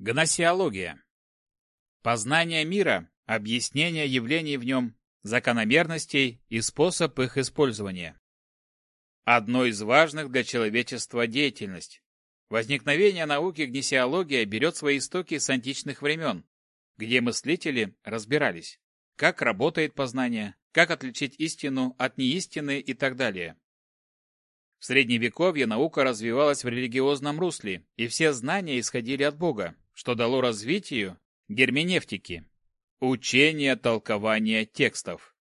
Гносеология. Познание мира, объяснение явлений в нем, закономерностей и способ их использования. Одно из важных для человечества деятельность. Возникновение науки гнесеология берет свои истоки с античных времен, где мыслители разбирались, как работает познание, как отличить истину от неистины и так далее. В Средневековье наука развивалась в религиозном русле, и все знания исходили от Бога, что дало развитию герменевтики, учения толкования текстов.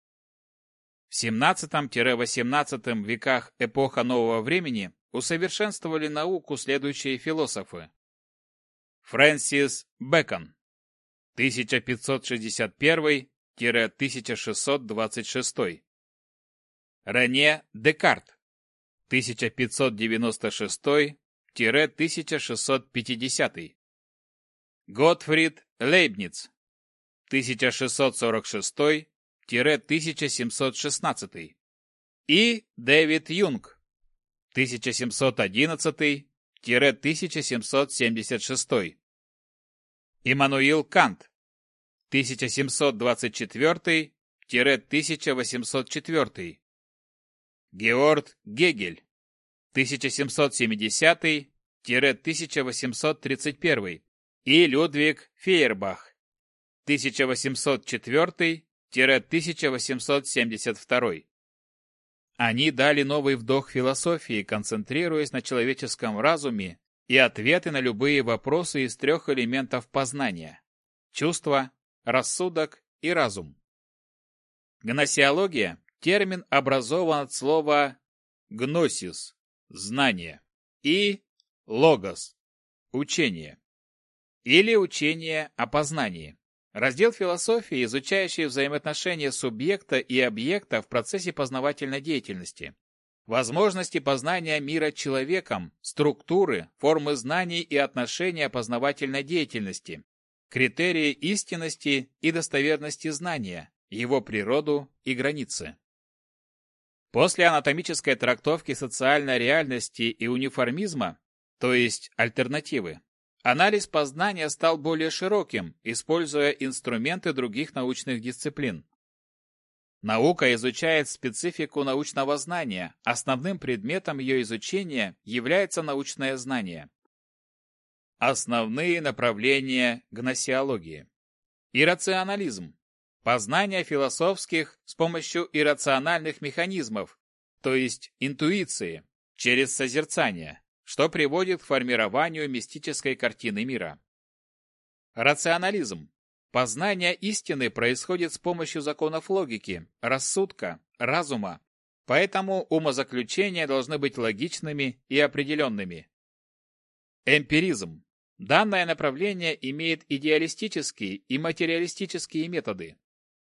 В 17-18 веках эпоха нового времени усовершенствовали науку следующие философы. Фрэнсис Бэкон 1561-1626 Рене Декарт 1596-1650 Готфрид Лейбниц 1646-1716 и Дэвид Юнг 1711-1776 Иммануил Кант 1724-1804 Георг Гегель 1770-1831 и Людвиг Фейербах 1804-1872. Они дали новый вдох философии, концентрируясь на человеческом разуме и ответы на любые вопросы из трех элементов познания – чувство, рассудок и разум. Гносеология – термин образован от слова «гносис» – знание и «логос» – учение или учение о познании. Раздел философии, изучающий взаимоотношения субъекта и объекта в процессе познавательной деятельности. Возможности познания мира человеком, структуры, формы знаний и отношения познавательной деятельности, критерии истинности и достоверности знания, его природу и границы. После анатомической трактовки социальной реальности и униформизма, то есть альтернативы, Анализ познания стал более широким, используя инструменты других научных дисциплин. Наука изучает специфику научного знания, основным предметом ее изучения является научное знание. Основные направления гносеологии. Иррационализм. Познание философских с помощью иррациональных механизмов, то есть интуиции, через созерцание что приводит к формированию мистической картины мира. Рационализм. Познание истины происходит с помощью законов логики, рассудка, разума, поэтому умозаключения должны быть логичными и определенными. Эмпиризм. Данное направление имеет идеалистические и материалистические методы.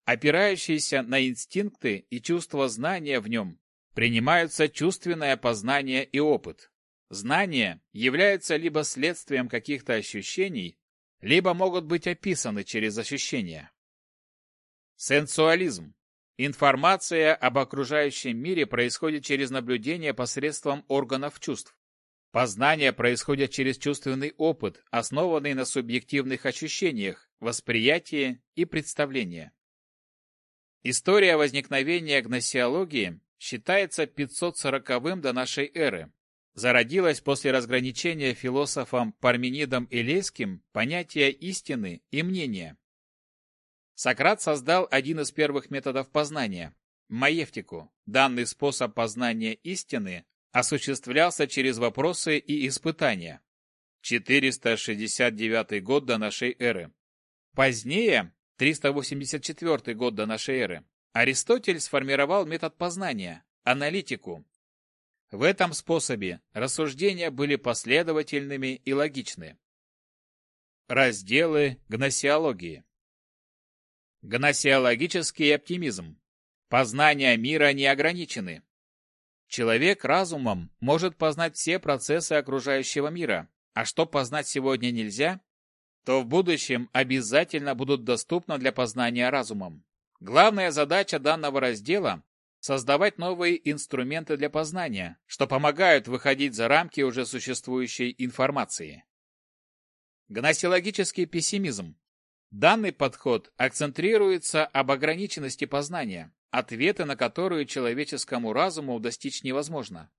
Опирающиеся на инстинкты и чувство знания в нем, принимаются чувственное познание и опыт. Знания являются либо следствием каких-то ощущений, либо могут быть описаны через ощущения. Сенсуализм. Информация об окружающем мире происходит через наблюдение посредством органов чувств. Познание происходит через чувственный опыт, основанный на субъективных ощущениях, восприятии и представлении. История возникновения гносеологии считается 540-м до нашей эры, зародилось после разграничения философом Парменидом и Лейским понятия истины и мнения. Сократ создал один из первых методов познания – маевтику. Данный способ познания истины осуществлялся через вопросы и испытания. 469 год до нашей эры. Позднее, 384 год до нашей эры, Аристотель сформировал метод познания – аналитику, в этом способе рассуждения были последовательными и логичны. Разделы гносеологии Гносеологический оптимизм. Познания мира не ограничены. Человек разумом может познать все процессы окружающего мира, а что познать сегодня нельзя, то в будущем обязательно будут доступны для познания разумом. Главная задача данного раздела создавать новые инструменты для познания, что помогают выходить за рамки уже существующей информации. Гносеологический пессимизм. Данный подход акцентрируется об ограниченности познания, ответы на которые человеческому разуму достичь невозможно.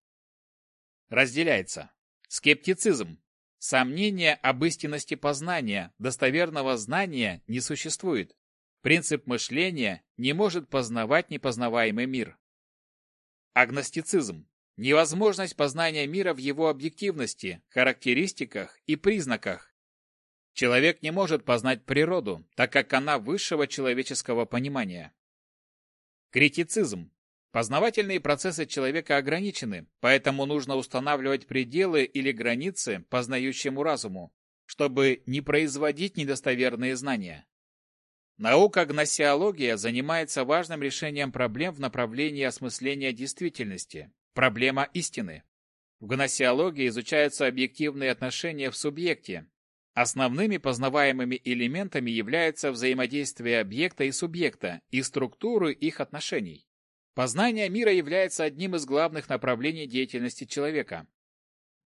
Разделяется. Скептицизм. Сомнение об истинности познания, достоверного знания не существует. Принцип мышления не может познавать непознаваемый мир. Агностицизм. Невозможность познания мира в его объективности, характеристиках и признаках. Человек не может познать природу, так как она высшего человеческого понимания. Критицизм. Познавательные процессы человека ограничены, поэтому нужно устанавливать пределы или границы познающему разуму, чтобы не производить недостоверные знания. Наука гносеология занимается важным решением проблем в направлении осмысления действительности, проблема истины. В гносеологии изучаются объективные отношения в субъекте. Основными познаваемыми элементами являются взаимодействие объекта и субъекта и структуры их отношений. Познание мира является одним из главных направлений деятельности человека.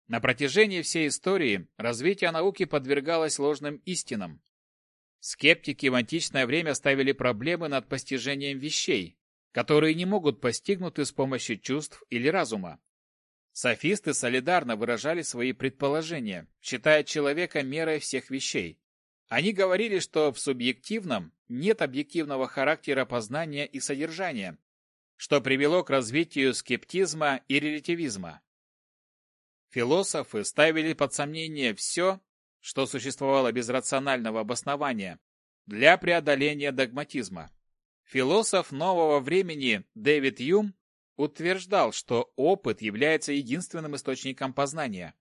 На протяжении всей истории развитие науки подвергалось ложным истинам, Скептики в античное время ставили проблемы над постижением вещей, которые не могут постигнуты с помощью чувств или разума. Софисты солидарно выражали свои предположения, считая человека мерой всех вещей. Они говорили, что в субъективном нет объективного характера познания и содержания, что привело к развитию скептизма и релятивизма. Философы ставили под сомнение все, что существовало без рационального обоснования, для преодоления догматизма. Философ нового времени Дэвид Юм утверждал, что опыт является единственным источником познания.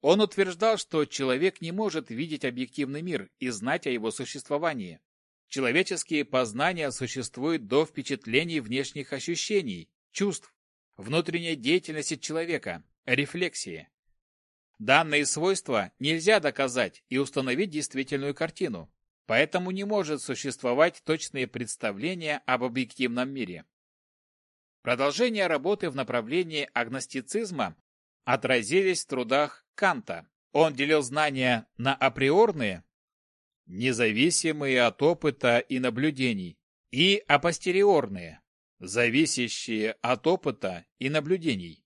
Он утверждал, что человек не может видеть объективный мир и знать о его существовании. Человеческие познания существуют до впечатлений внешних ощущений, чувств, внутренней деятельности человека, рефлексии. Данные свойства нельзя доказать и установить действительную картину, поэтому не может существовать точные представления об объективном мире. Продолжение работы в направлении агностицизма отразились в трудах Канта. Он делил знания на априорные, независимые от опыта и наблюдений, и апостериорные, зависящие от опыта и наблюдений.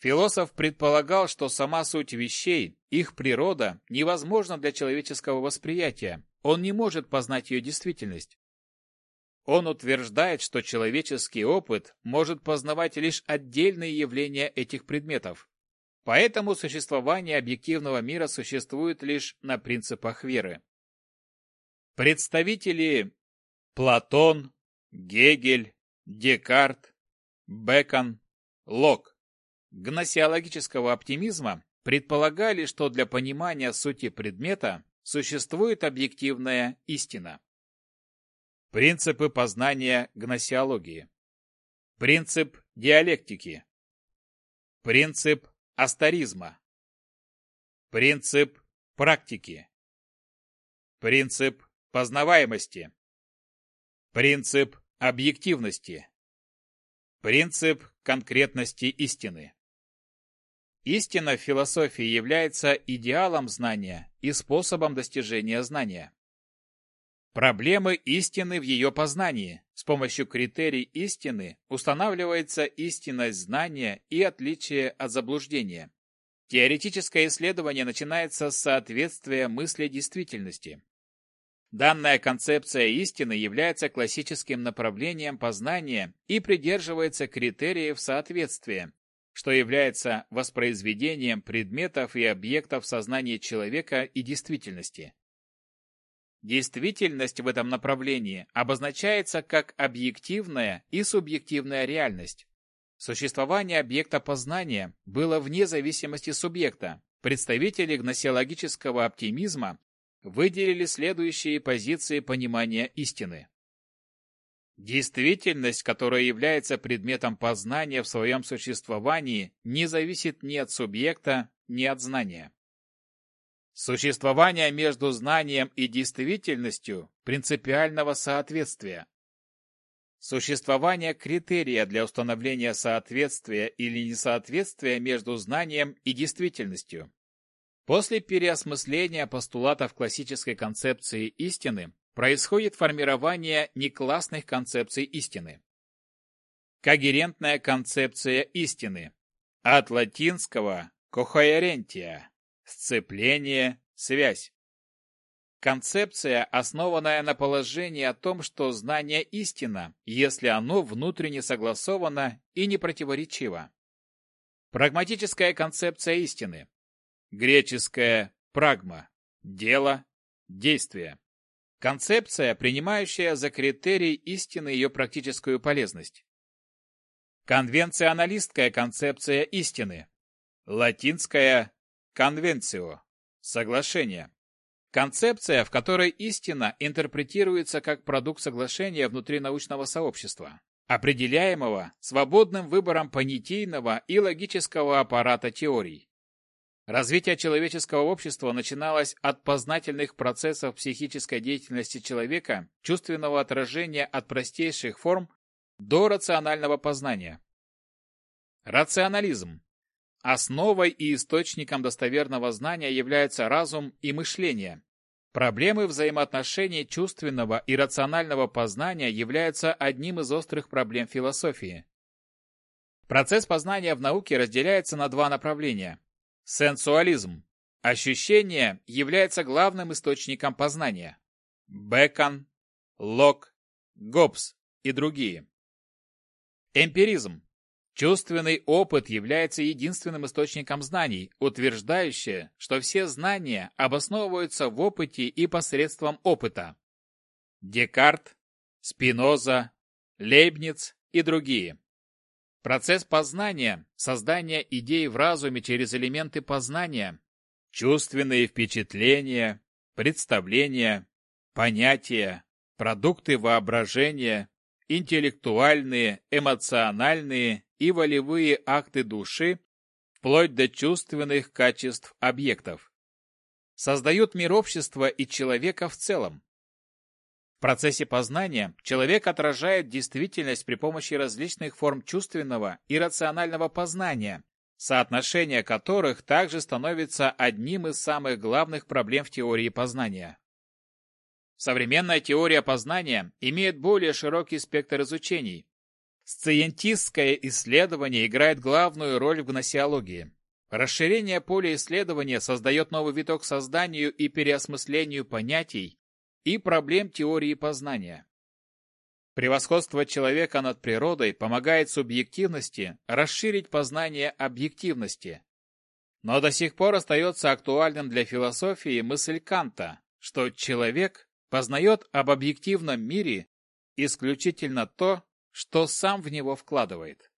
Философ предполагал, что сама суть вещей, их природа, невозможна для человеческого восприятия, он не может познать ее действительность. Он утверждает, что человеческий опыт может познавать лишь отдельные явления этих предметов. Поэтому существование объективного мира существует лишь на принципах веры. Представители Платон, Гегель, Декарт, Бекон, Лок гносеологического оптимизма предполагали, что для понимания сути предмета существует объективная истина. Принципы познания гносеологии. Принцип диалектики. Принцип асторизма. Принцип практики. Принцип познаваемости. Принцип объективности. Принцип конкретности истины. Истина в философии является идеалом знания и способом достижения знания. Проблемы истины в ее познании. С помощью критерий истины устанавливается истинность знания и отличие от заблуждения. Теоретическое исследование начинается с соответствия мысли действительности. Данная концепция истины является классическим направлением познания и придерживается критериев соответствия, что является воспроизведением предметов и объектов сознания человека и действительности. Действительность в этом направлении обозначается как объективная и субъективная реальность. Существование объекта познания было вне зависимости субъекта. Представители гносеологического оптимизма выделили следующие позиции понимания истины. Действительность, которая является предметом познания в своем существовании, не зависит ни от субъекта, ни от знания. Существование между знанием и действительностью принципиального соответствия. Существование критерия для установления соответствия или несоответствия между знанием и действительностью. После переосмысления постулатов классической концепции истины происходит формирование неклассных концепций истины. Когерентная концепция истины. От латинского «coherentiа» – сцепление, связь. Концепция, основанная на положении о том, что знание истина, если оно внутренне согласовано и не противоречиво. Прагматическая концепция истины. Греческая «прагма» – дело, действие. Концепция, принимающая за критерий истины ее практическую полезность. Конвенционалистская концепция истины. Латинская «конвенцио» – соглашение. Концепция, в которой истина интерпретируется как продукт соглашения внутри научного сообщества, определяемого свободным выбором понятийного и логического аппарата теорий. Развитие человеческого общества начиналось от познательных процессов психической деятельности человека, чувственного отражения от простейших форм до рационального познания. Рационализм Основой и источником достоверного знания являются разум и мышление. Проблемы взаимоотношений чувственного и рационального познания являются одним из острых проблем философии. Процесс познания в науке разделяется на два направления. Сенсуализм. Ощущение является главным источником познания. Бекон, Лок, Гоббс и другие. Эмпиризм. Чувственный опыт является единственным источником знаний, утверждающее, что все знания обосновываются в опыте и посредством опыта. Декарт, Спиноза, Лейбниц и другие. Процесс познания, создание идей в разуме через элементы познания, чувственные впечатления, представления, понятия, продукты воображения, интеллектуальные, эмоциональные и волевые акты души, вплоть до чувственных качеств объектов. Создают мир общества и человека в целом. В процессе познания человек отражает действительность при помощи различных форм чувственного и рационального познания, соотношение которых также становится одним из самых главных проблем в теории познания. Современная теория познания имеет более широкий спектр изучений, Сциентистское исследование играет главную роль в гносеологии. Расширение поля исследования создает новый виток созданию и переосмыслению понятий и проблем теории познания. Превосходство человека над природой помогает субъективности расширить познание объективности. Но до сих пор остается актуальным для философии мысль Канта, что человек познает об объективном мире исключительно то, что сам в него вкладывает.